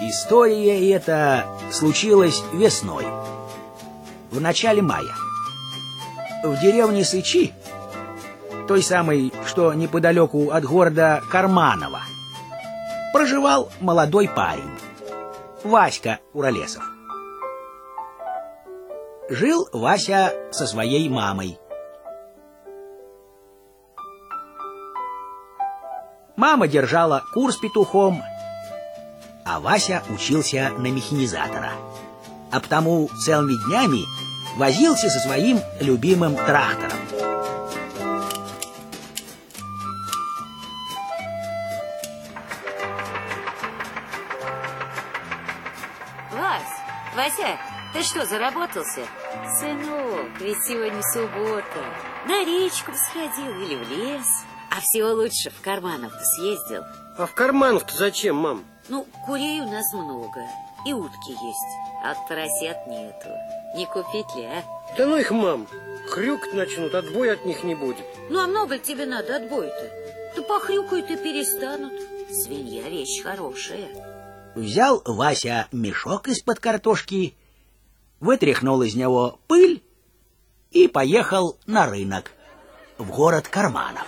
История эта случилась весной, в начале мая. В деревне Сычи, той самой, что неподалеку от города Карманова, проживал молодой парень, Васька Уралесов. Жил Вася со своей мамой. Мама держала кур с петухом, а Вася учился на механизатора. А потому целыми днями возился со своим любимым трактором. Вась, Вася, ты что, заработался? Сынок, ведь сегодня суббота. На речку сходил или в лес. А всего лучше в карманов-то съездил. А в карманах-то зачем, мам? Ну, курей у нас много. И утки есть. А поросят нету. Не купить ли, а? Да ну их, мам. Хрюкать начнут, отбоя от них не будет. Ну, а много ли тебе надо отбоя-то? Да похрюкают и перестанут. Свинья вещь хорошая. Взял Вася мешок из-под картошки, вытряхнул из него пыль и поехал на рынок, в город Карманов.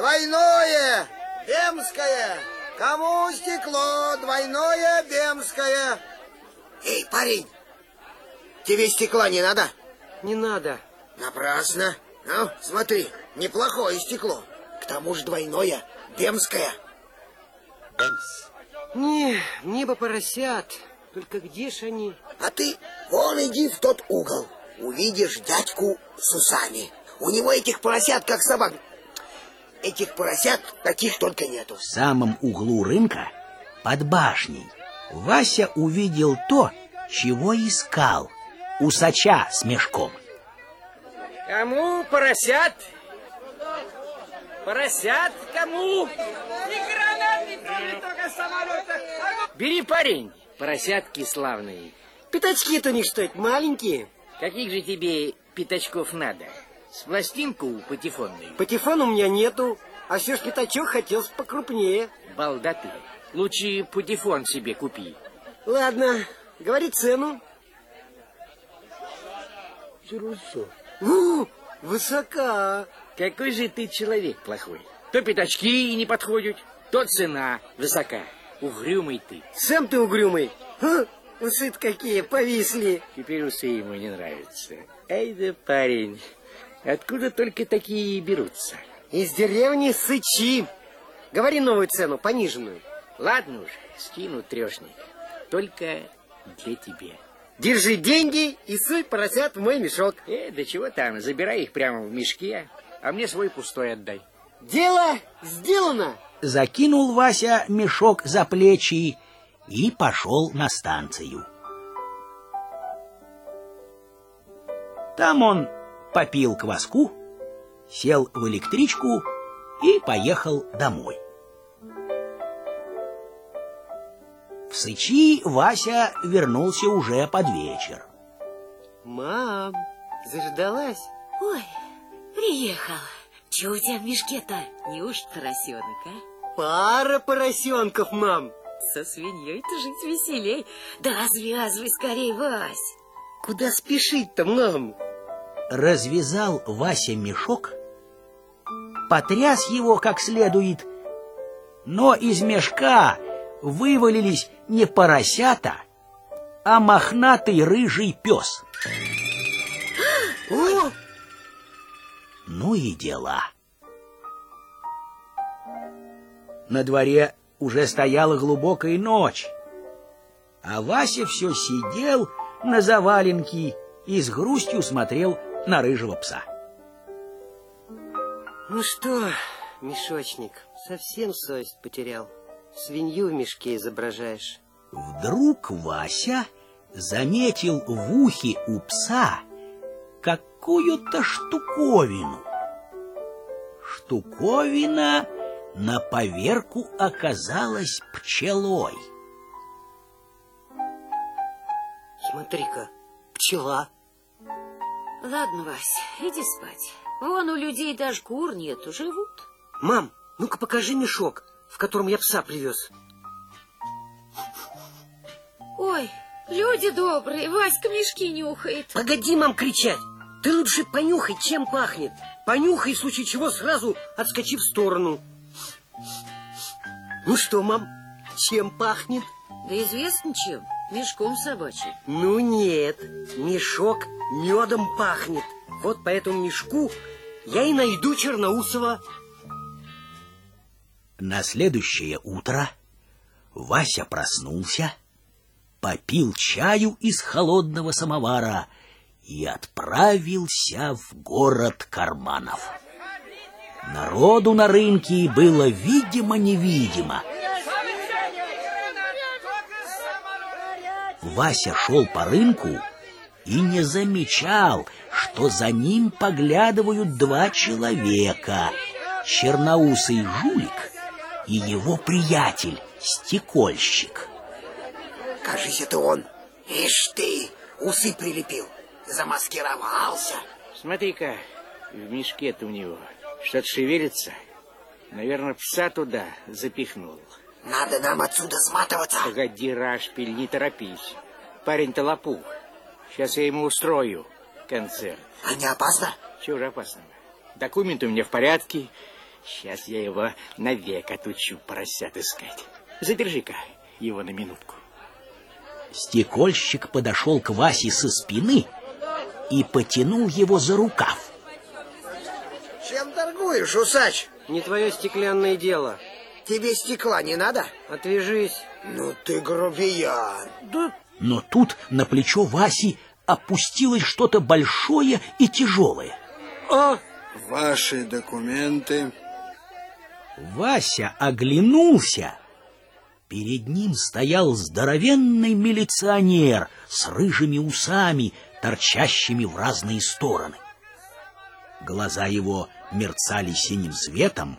Двойное, бемское. Кому стекло двойное, бемское? Эй, парень, тебе стекла не надо? Не надо. Напрасно. Ну, смотри, неплохое стекло. К тому же двойное, бемское. Бемс. Не, мне бы поросят. Только где ж они? А ты вон иди в тот угол. Увидишь дядьку с усами. У него этих поросят, как собак. Этих поросят таких только нету. В самом углу рынка, под башней, Вася увидел то, чего искал. Усача с мешком. Кому поросят? Поросят кому? Бери, парень, поросятки славные. Пятачки-то у них что, это маленькие? Каких же тебе пятачков надо? С пластинку патефонную? Патефон у меня нету, а все ж пятачок хотел покрупнее. Балда ты. Лучше патефон себе купи. Ладно, говори цену. У, высока. Какой же ты человек плохой. То пятачки не подходят, то цена высока. Угрюмый ты. Сам ты угрюмый. Усы какие повисли. Теперь усы ему не нравятся. Эй да парень, откуда только такие берутся? Из деревни Сычи. Говори новую цену, пониженную. Ладно уж, скину трешник. Только для тебя. Держи деньги и суй поросят в мой мешок. Э, да чего там, забирай их прямо в мешке, а мне свой пустой отдай. Дело сделано. Закинул Вася мешок за плечи и пошел на станцию. Там он попил кваску, сел в электричку и поехал домой. В Сычи Вася вернулся уже под вечер. Мам, заждалась? Ой, приехал. Чего у тебя в мешке-то? Неужто поросенок, а? Пара поросенков, мам. Со свиньей-то жить веселей. Да развязывай скорей, Вась. Куда спешить-то, мам? Развязал Вася мешок, потряс его как следует, но из мешка вывалились не поросята, а мохнатый рыжий пес. О, Ну и дела. На дворе уже стояла глубокая ночь, а Вася все сидел на заваленке и с грустью смотрел на рыжего пса. ну что, мешочник, совсем совесть потерял. Свинью в мешке изображаешь. Вдруг Вася заметил в ухе у пса какую-то штуковину. Штуковина на поверку оказалась пчелой. Смотри-ка, пчела. Ладно, Вась, иди спать. Вон у людей даже кур нету, живут. Мам, ну-ка покажи мешок, в котором я пса привез. Ой, люди добрые, Васька мешки нюхает. Погоди, мам, кричать. Ты лучше понюхай, чем пахнет. Понюхай, в случае чего сразу отскочи в сторону. Ну что, мам, чем пахнет? Да известно чем, мешком собачьим. Ну нет, мешок медом пахнет. Вот по этому мешку я и найду Черноусова. На следующее утро Вася проснулся, попил чаю из холодного самовара и отправился в город карманов. Народу на рынке было видимо-невидимо. Вася шел по рынку и не замечал, что за ним поглядывают два человека — черноусый жулик и его приятель, стекольщик. Кажись, это он. Ишь ты, усы прилепил, замаскировался. Смотри-ка, в мешке-то у него что-то шевелится. Наверное, пса туда запихнул. Надо нам отсюда сматываться. Погоди, Рашпиль, не торопись. Парень-то лопух. Сейчас я ему устрою концерт. А не опасно? Чего же опасного? Документы у меня в порядке. Сейчас я его навек отучу поросят искать. Задержи-ка его на минутку. Стекольщик подошел к Васе со спины и потянул его за рукав. Чем торгуешь, усач? Не твое стеклянное дело. Тебе стекла не надо? Отвяжись. Ну ты грубиян. Да Но тут на плечо Васи опустилось что-то большое и тяжелое. а, Ваши документы. Вася оглянулся. Перед ним стоял здоровенный милиционер с рыжими усами, торчащими в разные стороны. Глаза его мерцали синим светом,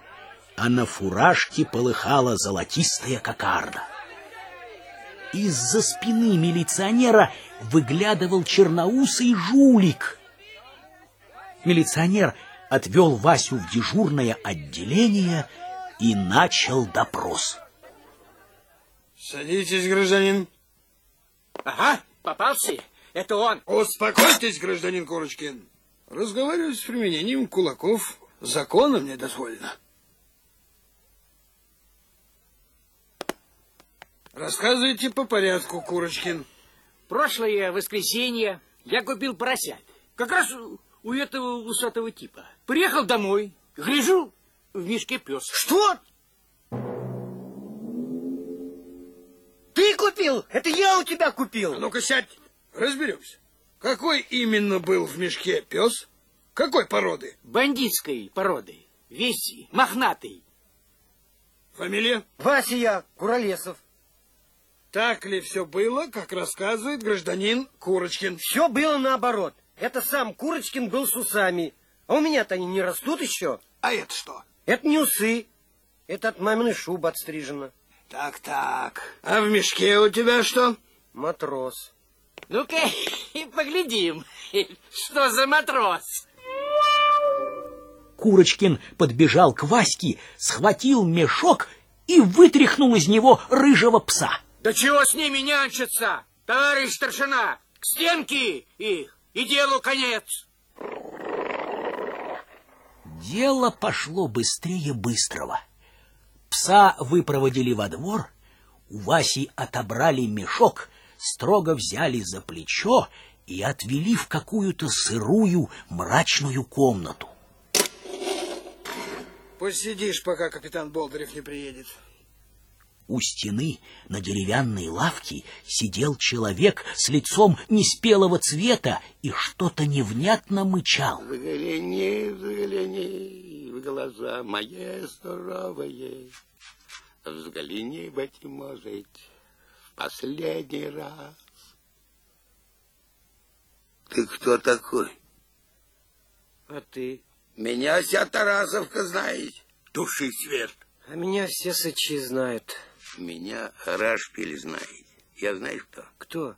а на фуражке полыхала золотистая кокарда. Из-за спины милиционера выглядывал черноусый жулик. Милиционер отвел Васю в дежурное отделение и начал допрос. Садитесь, гражданин. Ага, попался. Это он. Успокойтесь, гражданин Курочкин. Разговаривать с применением кулаков законом не дозволено. Рассказывайте по порядку, Курочкин. Прошлое воскресенье я купил поросят. Как раз у этого усатого типа. Приехал домой, гляжу, в мешке пес. Что? Ты купил? Это я у тебя купил. А ну-ка сядь, разберемся. Какой именно был в мешке пес? Какой породы? Бандитской породы. Весь мохнатый. Фамилия? Вася я, Куролесов. Так ли все было, как рассказывает гражданин Курочкин? Все было наоборот. Это сам Курочкин был с усами. А у меня-то они не растут еще. А это что? Это не усы. Это от маминой шубы отстрижено. Так-так. А в мешке у тебя что? Матрос. Ну-ка, и поглядим, что за матрос. Курочкин подбежал к Ваське, схватил мешок и вытряхнул из него рыжего пса. Да чего с ними нянчиться, товарищ старшина? К стенке их, и делу конец. Дело пошло быстрее быстрого. Пса выпроводили во двор, у Васи отобрали мешок, строго взяли за плечо и отвели в какую-то сырую мрачную комнату. Посидишь, пока капитан Болдырев не приедет. У стены на деревянной лавке сидел человек с лицом неспелого цвета и что-то невнятно мычал. Взгляни, взгляни в глаза мои суровые. Взгляни, быть может, в последний раз. Ты кто такой? А ты Меня вся Тарасовка знает. Души свет. А меня все сычи знают. Меня Рашпиль знает. Я знаешь кто? Кто?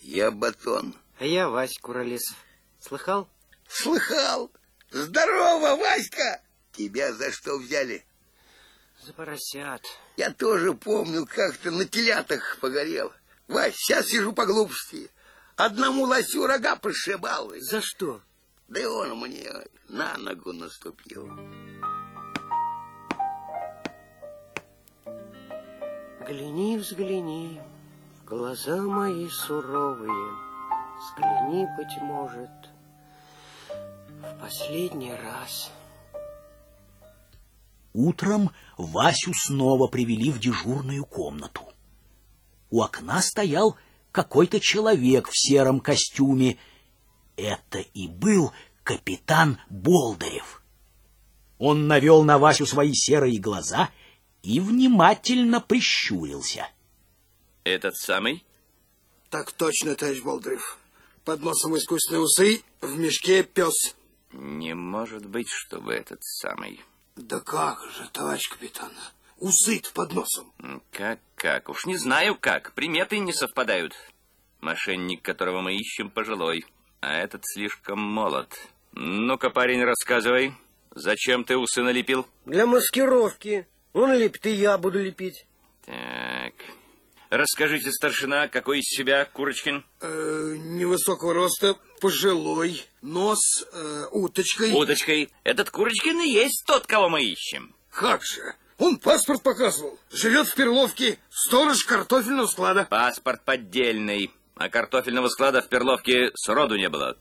Я Батон. А я Вась Куролесов. Слыхал? Слыхал? Здорово, Васька! Тебя за что взяли? За поросят. Я тоже помню, как ты на телятах погорел. Вась, сейчас сижу по глупости. Одному лосю рога пошибал. За что? Да и он мне на ногу наступил. Гляни, взгляни, глаза мои суровые, Взгляни, быть может, в последний раз. Утром Васю снова привели в дежурную комнату. У окна стоял какой-то человек в сером костюме. Это и был капитан Болдырев. Он навел на Васю свои серые глаза и внимательно прищурился. Этот самый? Так точно, товарищ Болдырев. Под носом искусственные усы, в мешке пес. Не может быть, чтобы этот самый. Да как же, товарищ капитан, усы под носом. Как, как? Уж не знаю как. Приметы не совпадают. Мошенник, которого мы ищем, пожилой, а этот слишком молод. Ну-ка, парень, рассказывай, зачем ты усы налепил? Для маскировки. Он лепит, и я буду лепить. Так. Расскажите, старшина, какой из себя Курочкин? Э, невысокого роста, пожилой, нос э, уточкой. Уточкой. Этот Курочкин и есть тот, кого мы ищем. Как же? Он паспорт показывал. Живет в Перловке, сторож картофельного склада. Паспорт поддельный, а картофельного склада в Перловке сроду не было.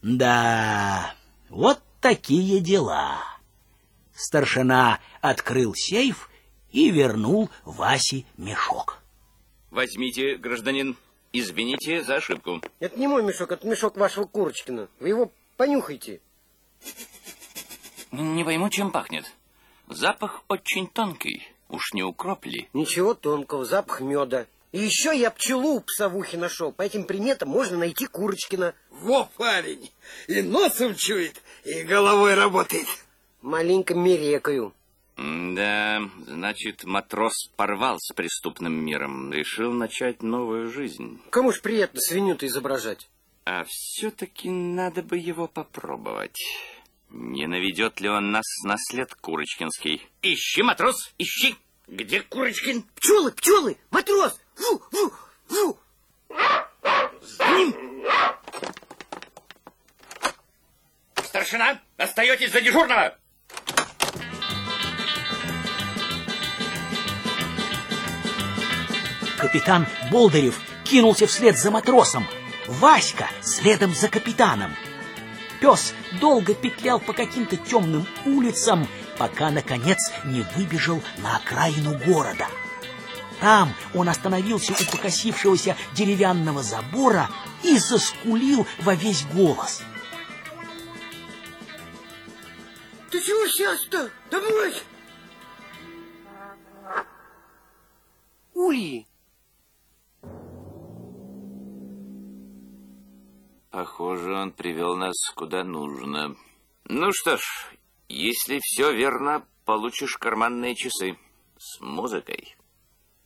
Да, вот такие дела. Старшина открыл сейф и вернул Васе мешок. Возьмите, гражданин, извините за ошибку. Это не мой мешок, это мешок вашего Курочкина. Вы его понюхайте. Не пойму, чем пахнет. Запах очень тонкий. Уж не укроп ли? Ничего тонкого, запах меда. И еще я пчелу у псовухи нашел. По этим приметам можно найти Курочкина. Во, парень, и носом чует, и головой работает. Маленько мерекаю. Да, значит, матрос порвал с преступным миром, решил начать новую жизнь. Кому ж приятно свинью-то изображать? А все-таки надо бы его попробовать. Не наведет ли он нас на след Курочкинский? Ищи, матрос, ищи! Где Курочкин? Пчелы, пчелы, матрос! Фу, фу, фу! За ним! Старшина, остаетесь за дежурного! Капитан Болдырев кинулся вслед за матросом, Васька следом за капитаном. Пес долго петлял по каким-то темным улицам, пока, наконец, не выбежал на окраину города. Там он остановился у покосившегося деревянного забора и заскулил во весь голос. Ты чего сейчас-то? Домой! Ульи! Похоже, он привел нас куда нужно. Ну что ж, если все верно, получишь карманные часы с музыкой.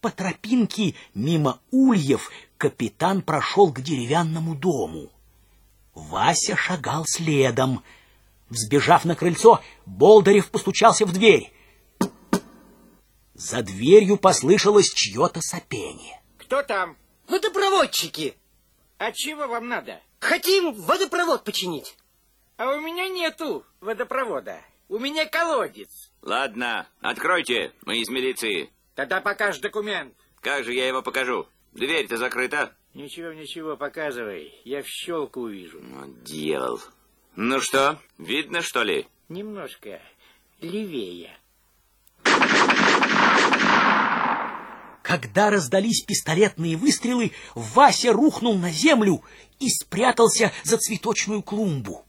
По тропинке мимо ульев капитан прошел к деревянному дому. Вася шагал следом. Взбежав на крыльцо, Болдырев постучался в дверь. За дверью послышалось чье-то сопение. Кто там? Водопроводчики! А чего вам надо? Хотим водопровод починить. А у меня нету водопровода. У меня колодец. Ладно, откройте, мы из милиции. Тогда покажешь документ. Как же я его покажу? Дверь-то закрыта. Ничего, ничего, показывай. Я в щелку увижу. Ну, дьявол. Ну что, видно, что ли? Немножко левее. Когда раздались пистолетные выстрелы, Вася рухнул на землю и спрятался за цветочную клумбу.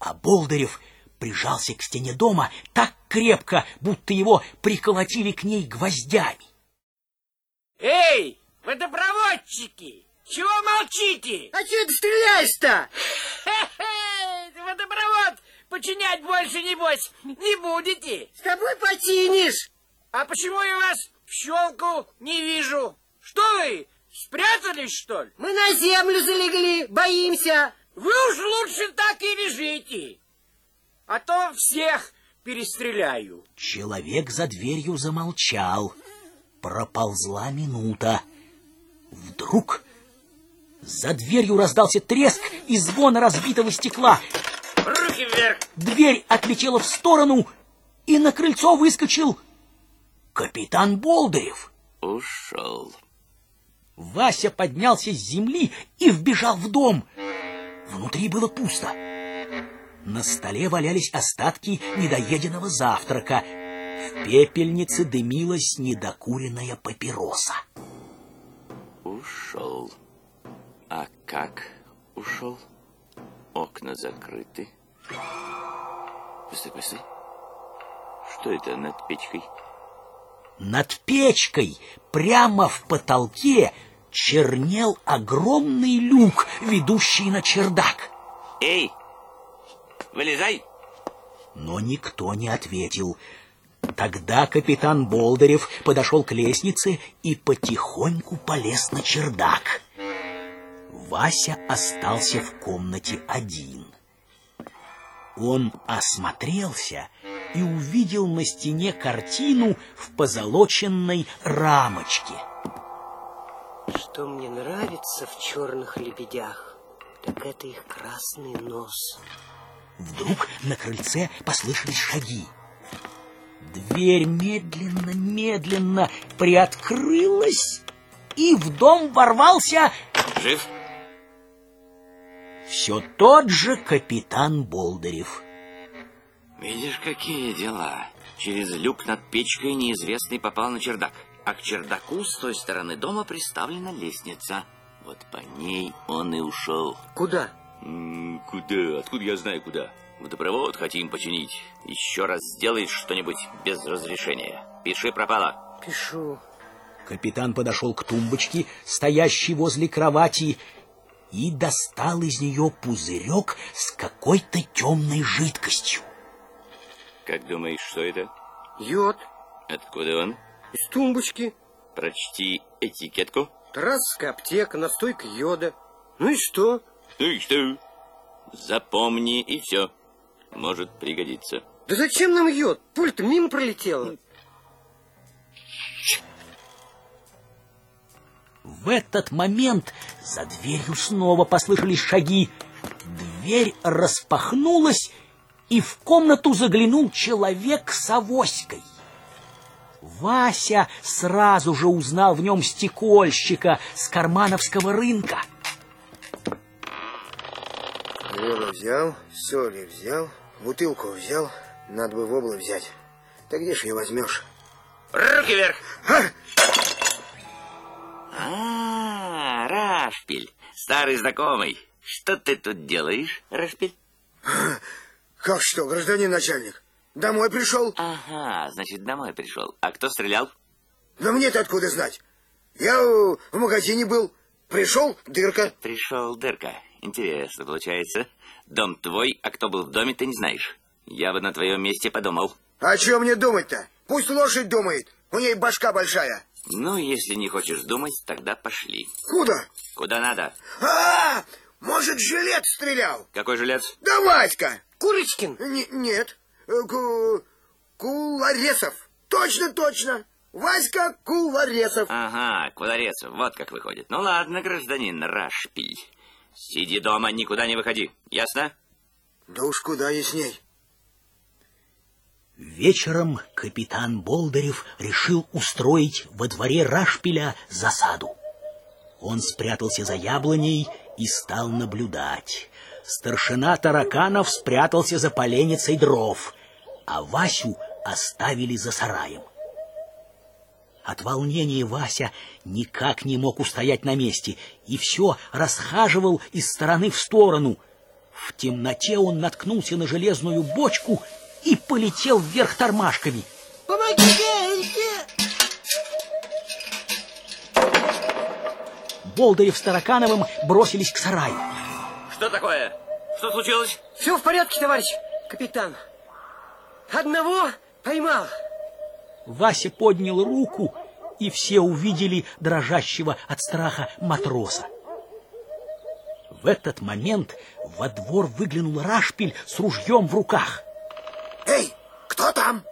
А Болдырев прижался к стене дома так крепко, будто его приколотили к ней гвоздями. Эй, водопроводчики! Чего молчите? А чего ты стреляешь-то? Хе-хе! Водопровод починять больше, небось, не будете. С тобой починишь. А почему я вас щелку не вижу? Что вы, спрятались, что ли? Мы на землю залегли, боимся. Вы уж лучше так и лежите, а то всех перестреляю. Человек за дверью замолчал. Проползла минута. Вдруг за дверью раздался треск и звон разбитого стекла. Руки вверх! Дверь отлетела в сторону, и на крыльцо выскочил капитан Болдырев. Ушел. Вася поднялся с земли и вбежал в дом. Внутри было пусто. На столе валялись остатки недоеденного завтрака. В пепельнице дымилась недокуренная папироса. Ушел. А как ушел? Окна закрыты. Постой, постой. Что это над печкой? Над печкой, прямо в потолке, чернел огромный люк, ведущий на чердак. Эй, вылезай! Но никто не ответил. Тогда капитан Болдырев подошел к лестнице и потихоньку полез на чердак. Вася остался в комнате один. Он осмотрелся и увидел на стене картину в позолоченной рамочке. Что мне нравится в черных лебедях, так это их красный нос. Вдруг на крыльце послышались шаги. Дверь медленно-медленно приоткрылась, и в дом ворвался Жив? все тот же капитан Болдырев. Видишь, какие дела. Через люк над печкой неизвестный попал на чердак. А к чердаку с той стороны дома приставлена лестница. Вот по ней он и ушел. Куда? М, Куда? Откуда я знаю куда? Водопровод хотим починить. Еще раз сделай что-нибудь без разрешения. Пиши пропало. Пишу. Капитан подошел к тумбочке, стоящей возле кровати, и достал из нее пузырек с какой-то темной жидкостью. Как думаешь, что это? Йод. Откуда он? Из тумбочки. Прочти этикетку. Тарасская аптека, настойка йода. Ну и что? Ну и что? Запомни и все. Может пригодиться. Да зачем нам йод? Пульт мимо пролетела. В этот момент за дверью снова послышались шаги. Дверь распахнулась, и в комнату заглянул человек с авоськой. Вася сразу же узнал в нем стекольщика с кармановского рынка. Хлеба взял, соли взял, бутылку взял. Надо бы в взять. Так где ж ее возьмешь? Руки вверх! А, Рашпиль, старый знакомый. Что ты тут делаешь, Рашпиль? Как что, гражданин начальник? Домой пришел? Ага, значит, домой пришел. А кто стрелял? Да мне-то откуда знать? Я в магазине был. Пришел, дырка. Пришел дырка. Интересно получается. Дом твой, а кто был в доме, ты не знаешь. Я бы на твоем месте подумал. А что мне думать-то? Пусть лошадь думает. У ней башка большая. Ну, если не хочешь думать, тогда пошли. Куда? Куда надо? А, может, жилет стрелял? Какой жилец? Да Васька. Курочкин. Не- нет. Э, Ку... Куларесов. Точно, точно. Васька Куларесов. Ага, Кударецов, вот как выходит. Ну ладно, гражданин Рашпиль. Сиди дома, никуда не выходи. Ясно? Да уж куда ясней. Вечером капитан Болдырев решил устроить во дворе Рашпиля засаду. Он спрятался за яблоней и стал наблюдать. Старшина тараканов спрятался за поленницей дров, а Васю оставили за сараем. От волнения Вася никак не мог устоять на месте и все расхаживал из стороны в сторону. В темноте он наткнулся на железную бочку и полетел вверх тормашками. Помогите! Болдырев с Таракановым бросились к сараю. Что такое? Что случилось? Все в порядке, товарищ. Капитан, одного поймал. Вася поднял руку, и все увидели дрожащего от страха матроса. В этот момент во двор выглянул Рашпиль с ружьем в руках. Эй, кто там?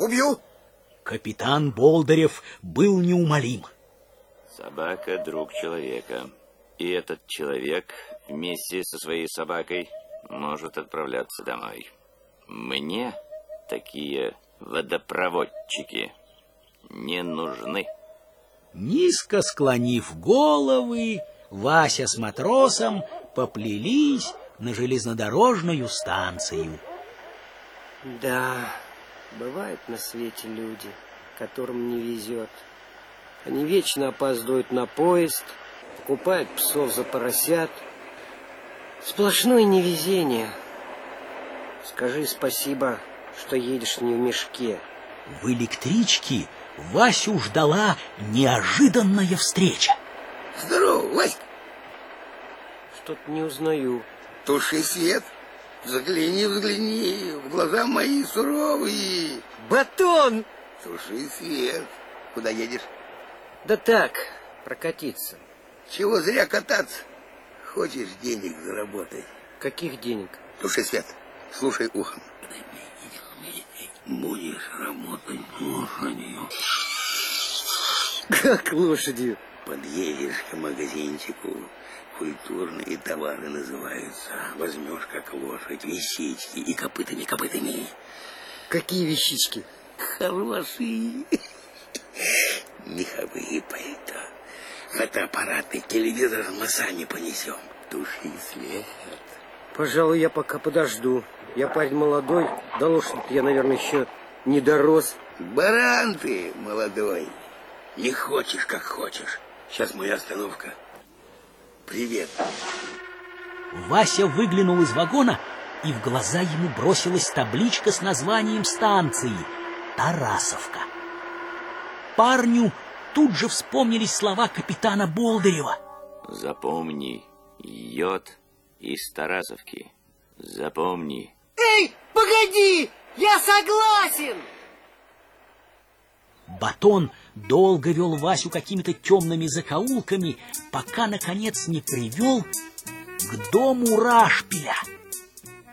Убью. Капитан Болдырев был неумолим. Собака — друг человека. И этот человек вместе со своей собакой может отправляться домой. Мне такие водопроводчики не нужны. Низко склонив головы, Вася с матросом поплелись на железнодорожную станцию. Да, бывают на свете люди, которым не везет. Они вечно опаздывают на поезд, покупают псов за поросят. Сплошное невезение. Скажи спасибо, что едешь не в мешке. В электричке Васю ждала неожиданная встреча. Здорово, Васька. Что-то не узнаю. Туши свет. Взгляни, взгляни. В глаза мои суровые. Батон! Туши свет. Куда едешь? Да так, прокатиться. Чего зря кататься? Хочешь денег заработать? Каких денег? Туши свет. Слушай ухом. Будешь работать лошадью. Как лошадью? Подъедешь к магазинчику, культурные товары называются. Возьмешь как лошадь вещички и копытами-копытами. Какие вещички? Хорошие. Меховые пальто. Фотоаппараты, телевизор мы сами понесем. Туши свет. Пожалуй, я пока подожду. Я парень молодой, да лошадь я, наверное, еще не дорос. Баран ты, молодой. Не хочешь, как хочешь. Сейчас моя остановка. Привет. Вася выглянул из вагона, и в глаза ему бросилась табличка с названием станции «Тарасовка». Парню тут же вспомнились слова капитана Болдырева. Запомни, йод из Тарасовки. Запомни. Эй, погоди! Я согласен! Батон долго вел Васю какими-то темными закоулками, пока, наконец, не привел к дому Рашпиля.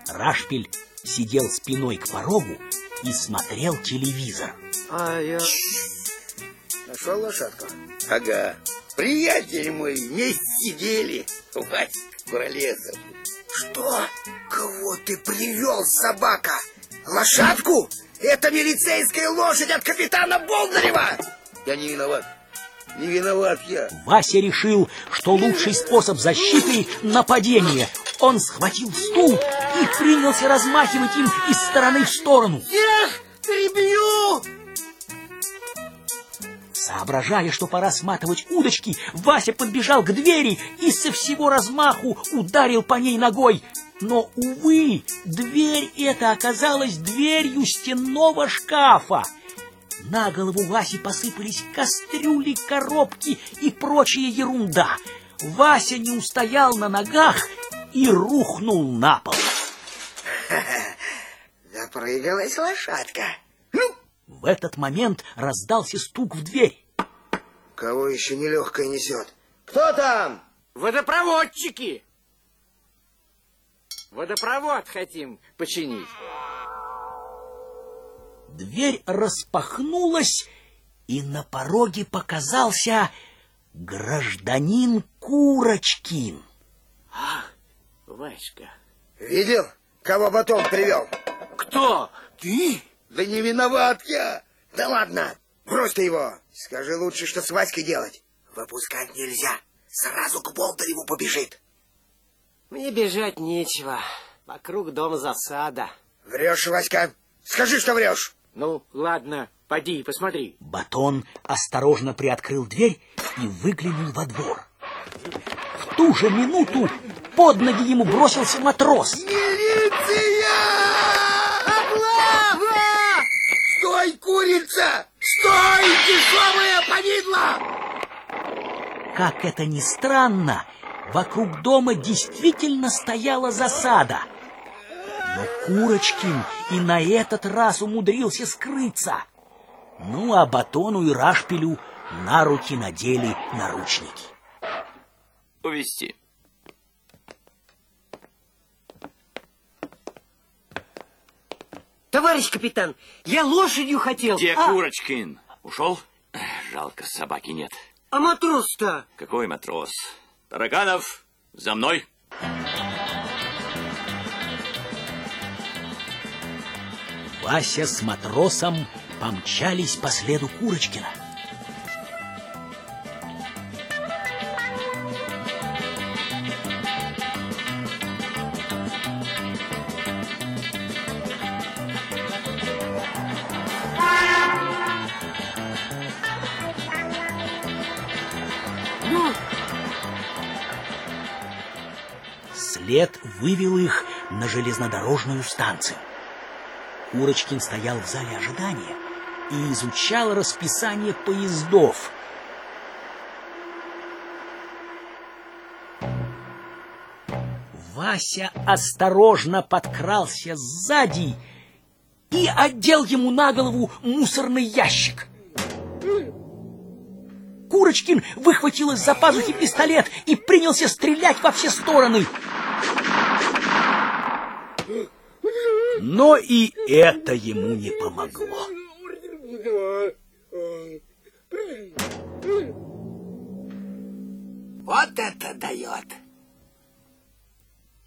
Рашпиль сидел спиной к порогу и смотрел телевизор. А я... Нашел лошадку? Ага. Приятель мой, вместе сидели. Васька Куролесов. Что? Кого ты привел, собака? Лошадку? Это милицейская лошадь от капитана Болдырева! Я не виноват. Не виноват я. Вася решил, что лучший способ защиты — нападение. Он схватил стул и принялся размахивать им из стороны в сторону. Эх, Соображая, что пора сматывать удочки, Вася подбежал к двери и со всего размаху ударил по ней ногой. Но, увы, дверь эта оказалась дверью стенного шкафа. На голову Васи посыпались кастрюли, коробки и прочая ерунда. Вася не устоял на ногах и рухнул на пол. Запрыгалась лошадка. В этот момент раздался стук в дверь. Кого еще нелегкое несет? Кто там? Водопроводчики! Водопровод хотим починить. Дверь распахнулась, и на пороге показался гражданин Курочкин. Васька. Видел, кого батон привел? Кто? Ты? Да не виноват я. Да ладно, брось ты его. Скажи лучше, что с Васькой делать. Выпускать нельзя. Сразу к Болдыреву побежит. Мне бежать нечего. Вокруг дома засада. Врешь, Васька. Скажи, что врешь. Ну, ладно, поди, посмотри. Батон осторожно приоткрыл дверь и выглянул во двор. В ту же минуту под ноги ему бросился матрос. Милиция! Стой, курица! Стой, дешевая повидло! Как это ни странно, вокруг дома действительно стояла засада. Но Курочкин и на этот раз умудрился скрыться. Ну, а Батону и Рашпилю на руки надели наручники. Увести. Товарищ капитан, я лошадью хотел. Где а, Курочкин? Ушел? Жалко, собаки нет. а матрос-то? Какой матрос? Тараканов, за мной. Вася с матросом помчались по следу Курочкина. След вывел их на железнодорожную станцию. Курочкин стоял в зале ожидания и изучал расписание поездов. Вася осторожно подкрался сзади и отдел ему на голову мусорный ящик. Курочкин выхватил из-за пазухи пистолет и принялся стрелять во все стороны. Но и это ему не помогло. Вот это дает.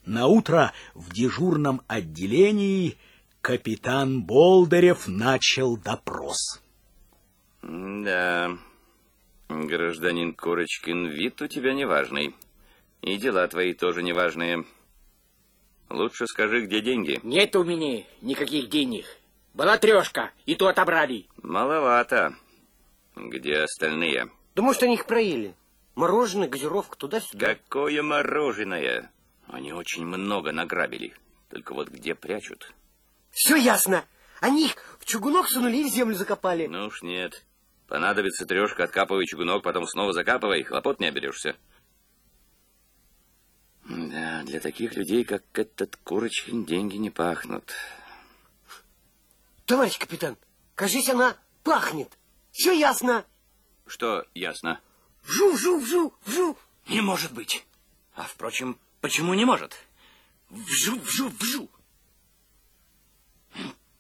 На утро в дежурном отделении капитан Болдырев начал допрос. Да, гражданин Курочкин, вид у тебя неважный. И дела твои тоже неважные. Лучше скажи, где деньги. Нет у меня никаких денег. Была трешка, и то отобрали. Маловато. Где остальные? Да может, они их проели. Мороженое, газировка, туда-сюда. Какое мороженое? Они очень много награбили. Только вот где прячут? Все ясно. Они их в чугунок сунули и в землю закопали. Ну уж нет. Понадобится трешка, откапывай чугунок, потом снова закапывай, хлопот не оберешься. Да, для таких людей, как этот Курочкин, деньги не пахнут. Товарищ капитан, кажись, она пахнет. Все ясно. Что ясно? Вжу, вжу, вжу, вжу. Не может быть. А, впрочем, почему не может? Вжу, вжу, вжу.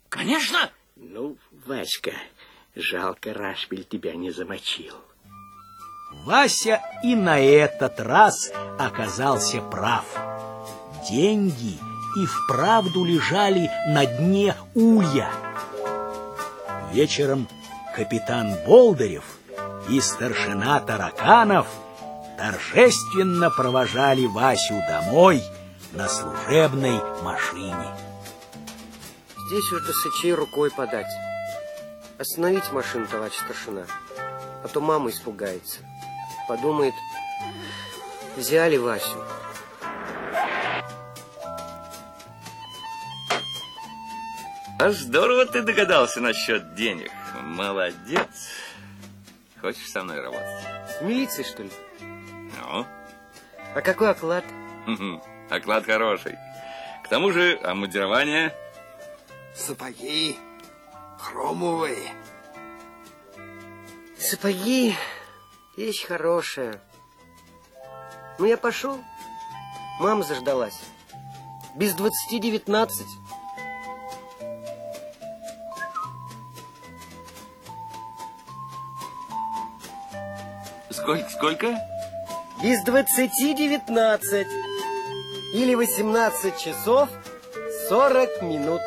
Конечно! Ну, Васька, жалко, Рашпиль тебя не замочил. Вася и на этот раз оказался прав. Деньги и вправду лежали на дне улья. Вечером капитан Болдырев и старшина Тараканов торжественно провожали Васю домой на служебной машине. Здесь уж до сычей рукой подать. Остановить машину, товарищ старшина. А то мама испугается. Подумает, взяли Васю. А здорово ты догадался насчет денег. Молодец. Хочешь со мной работать? В милиции, что ли? Ну, А какой оклад? оклад хороший. К тому же, обмундирование Сапоги хромовые. Сапоги, вещь хорошая. Ну, я пошел. Мама заждалась. Без двадцати девятнадцать. Сколько, сколько? Без двадцати девятнадцать. Или восемнадцать часов сорок минут.